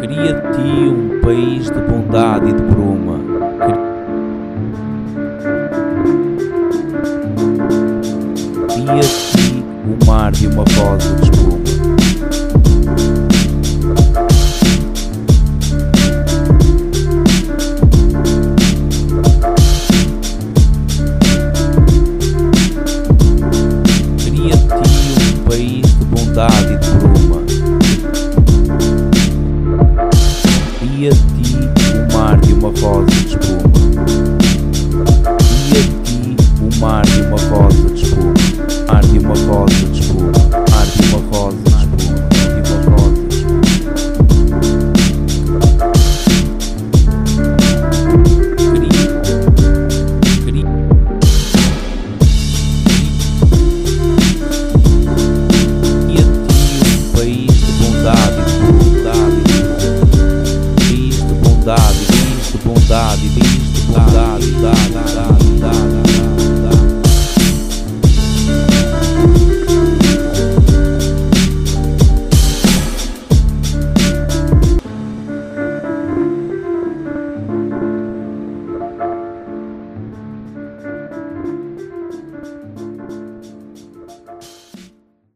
Cria de ti um país de bondade e de bruma. Cria de ti o mar de uma voz de espuma. Cria de ti um país de bondade e de bruma. mar de uma voz de espuma. E aqui o mar de uma voz de espuma. bondade, bondade, visto bondade.